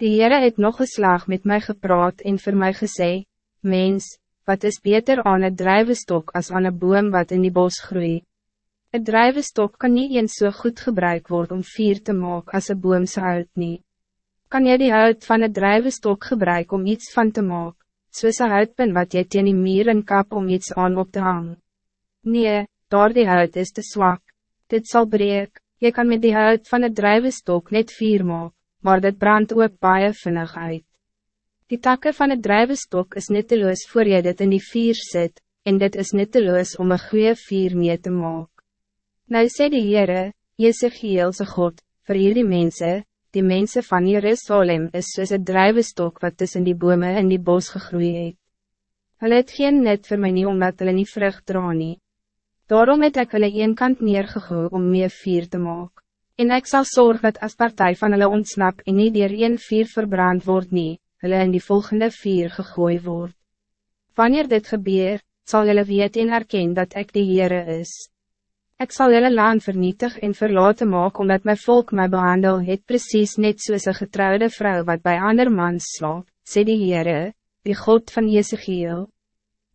Die Heere het nog geslaag met mij gepraat en voor mij gesê, Mens, wat is beter aan het drijvenstok als aan een boom wat in die bos groeit? Een drijvenstok kan niet eens zo so goed gebruikt worden om vuur te maken als een boomse hout niet. Kan jy die hout van een drijvenstok gebruiken om iets van te maken, soos een houtpin wat jy teen die muur en kap om iets aan op te hangen? Nee, daar die hout is te zwak. Dit zal breek, je kan met die hout van het drijvenstok net vier maken, maar dit brandt ook baie vinnig uit. Die takken van het drijvenstok is nutteloos voor je dit in die vier zit, en dit is nutteloos om een goede vier mee te maken. Nou sê die Heere, Jezegielse God, vir hierdie mense, die mensen van Jerusalem is soos een drijvenstok wat tussen die bomen in die bos gegroeid het. Hulle het geen net vir my nie omdat hulle nie vrucht dra nie. Daarom het ek hulle een kant neergegooi om meer vier te maken. En ik zal zorgen dat als partij van hulle ontsnap en niet dier een vier verbrand wordt nie, hulle in die volgende vier gegooid wordt. Wanneer dit gebeurt, zal julle weet en erken dat ik de Heere is. Ik zal julle laan vernietig en verlaten maak omdat mijn volk mij behandel het precies net soos een getrouwde vrouw wat bij ander mans slaap, sê die Heere, die God van Jezegiel.